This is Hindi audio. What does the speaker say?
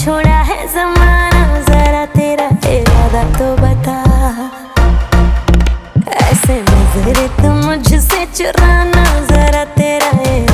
छोड़ा है जमाना, जरा तेरा इरादा तो बता। ऐसे नज़र तुम तो मुझसे चुराना, जरा तेरा इरादा